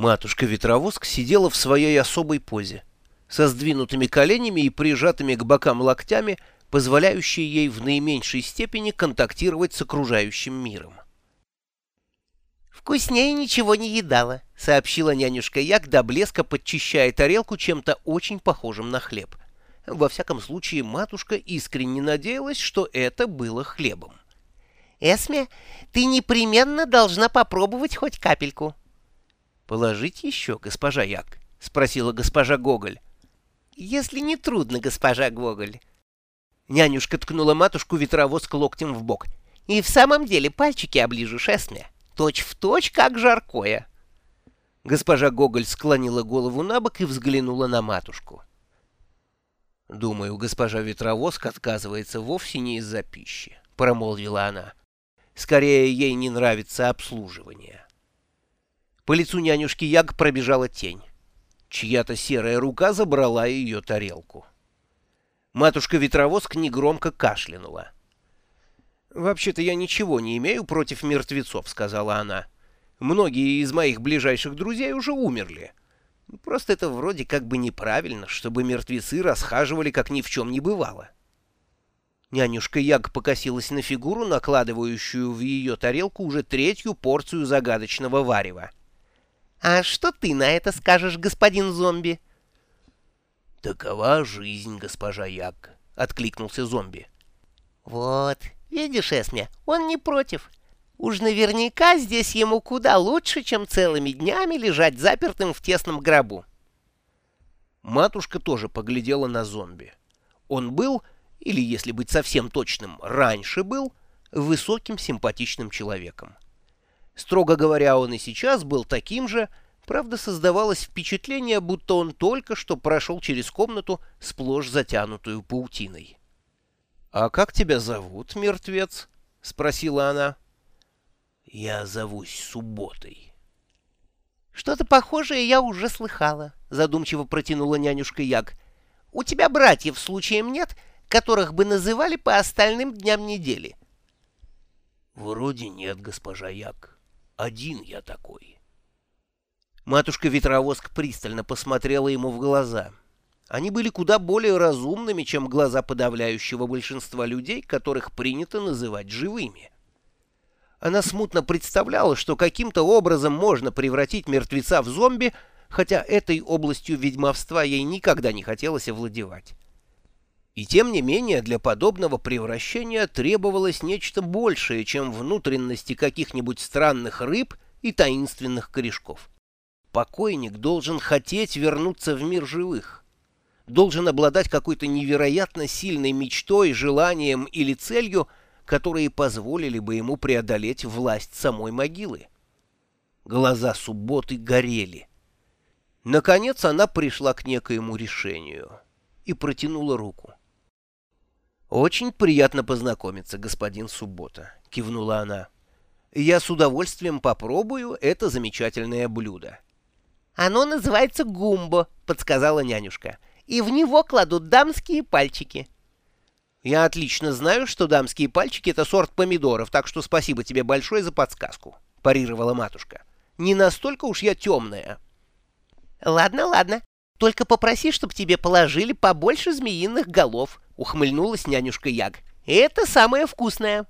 Матушка-ветровоск сидела в своей особой позе, со сдвинутыми коленями и прижатыми к бокам локтями, позволяющей ей в наименьшей степени контактировать с окружающим миром. «Вкуснее ничего не едала», — сообщила нянюшка Як до блеска, подчищая тарелку чем-то очень похожим на хлеб. Во всяком случае, матушка искренне надеялась, что это было хлебом. «Эсме, ты непременно должна попробовать хоть капельку». «Положить еще, госпожа Як?» — спросила госпожа Гоголь. «Если не трудно, госпожа Гоголь». Нянюшка ткнула матушку ветровоз к локтем в бок. «И в самом деле пальчики оближешь, Эсме. Точь в точь, как жаркое». Госпожа Гоголь склонила голову на бок и взглянула на матушку. «Думаю, госпожа Ветровозк отказывается вовсе не из-за пищи», — промолвила она. «Скорее, ей не нравится обслуживание». По лицу нянюшки Яг пробежала тень. Чья-то серая рука забрала ее тарелку. Матушка-ветровозк негромко кашлянула. «Вообще-то я ничего не имею против мертвецов», — сказала она. «Многие из моих ближайших друзей уже умерли. Просто это вроде как бы неправильно, чтобы мертвецы расхаживали, как ни в чем не бывало». Нянюшка Яг покосилась на фигуру, накладывающую в ее тарелку уже третью порцию загадочного варева. «А что ты на это скажешь, господин зомби?» «Такова жизнь, госпожа Яг», — откликнулся зомби. «Вот, видишь, Эсме, он не против. Уж наверняка здесь ему куда лучше, чем целыми днями лежать запертым в тесном гробу». Матушка тоже поглядела на зомби. Он был, или, если быть совсем точным, раньше был, высоким симпатичным человеком. Строго говоря, он и сейчас был таким же, правда, создавалось впечатление, будто он только что прошел через комнату, сплошь затянутую паутиной. «А как тебя зовут, мертвец?» — спросила она. «Я зовусь Субботой». «Что-то похожее я уже слыхала», — задумчиво протянула нянюшка Яг. «У тебя братьев случаем нет, которых бы называли по остальным дням недели?» «Вроде нет, госпожа Яг. Один я такой». Матушка-ветровоск пристально посмотрела ему в глаза. Они были куда более разумными, чем глаза подавляющего большинства людей, которых принято называть живыми. Она смутно представляла, что каким-то образом можно превратить мертвеца в зомби, хотя этой областью ведьмовства ей никогда не хотелось овладевать. И тем не менее для подобного превращения требовалось нечто большее, чем внутренности каких-нибудь странных рыб и таинственных корешков. Покойник должен хотеть вернуться в мир живых должен обладать какой-то невероятно сильной мечтой, желанием или целью, которые позволили бы ему преодолеть власть самой могилы. Глаза субботы горели. Наконец она пришла к некоему решению и протянула руку. «Очень приятно познакомиться, господин Суббота», — кивнула она. «Я с удовольствием попробую это замечательное блюдо». «Оно называется гумбо», — подсказала нянюшка и в него кладут дамские пальчики. Я отлично знаю, что дамские пальчики — это сорт помидоров, так что спасибо тебе большое за подсказку, — парировала матушка. Не настолько уж я темная. Ладно, ладно. Только попроси, чтобы тебе положили побольше змеиных голов, — ухмыльнулась нянюшка Яг. Это самое вкусное.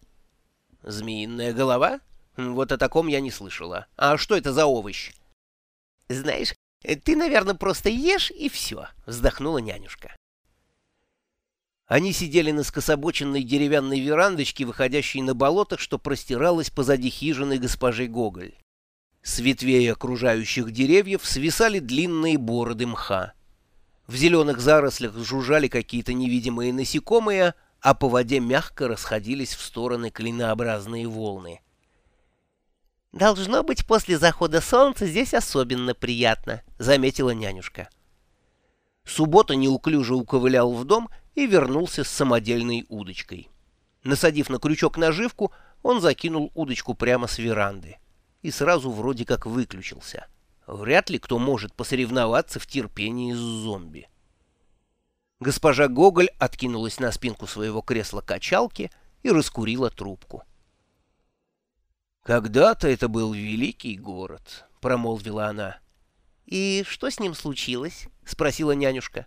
Змеиная голова? Вот о таком я не слышала. А что это за овощ? Знаешь, «Ты, наверное, просто ешь и все», — вздохнула нянюшка. Они сидели на скособоченной деревянной верандочке, выходящей на болото, что простиралось позади хижины госпожи Гоголь. С ветвей окружающих деревьев свисали длинные бороды мха. В зеленых зарослях жужжали какие-то невидимые насекомые, а по воде мягко расходились в стороны клинообразные волны. «Должно быть, после захода солнца здесь особенно приятно», — заметила нянюшка. Суббота неуклюже уковылял в дом и вернулся с самодельной удочкой. Насадив на крючок наживку, он закинул удочку прямо с веранды. И сразу вроде как выключился. Вряд ли кто может посоревноваться в терпении с зомби. Госпожа Гоголь откинулась на спинку своего кресла-качалки и раскурила трубку. «Когда-то это был великий город», — промолвила она. «И что с ним случилось?» — спросила нянюшка.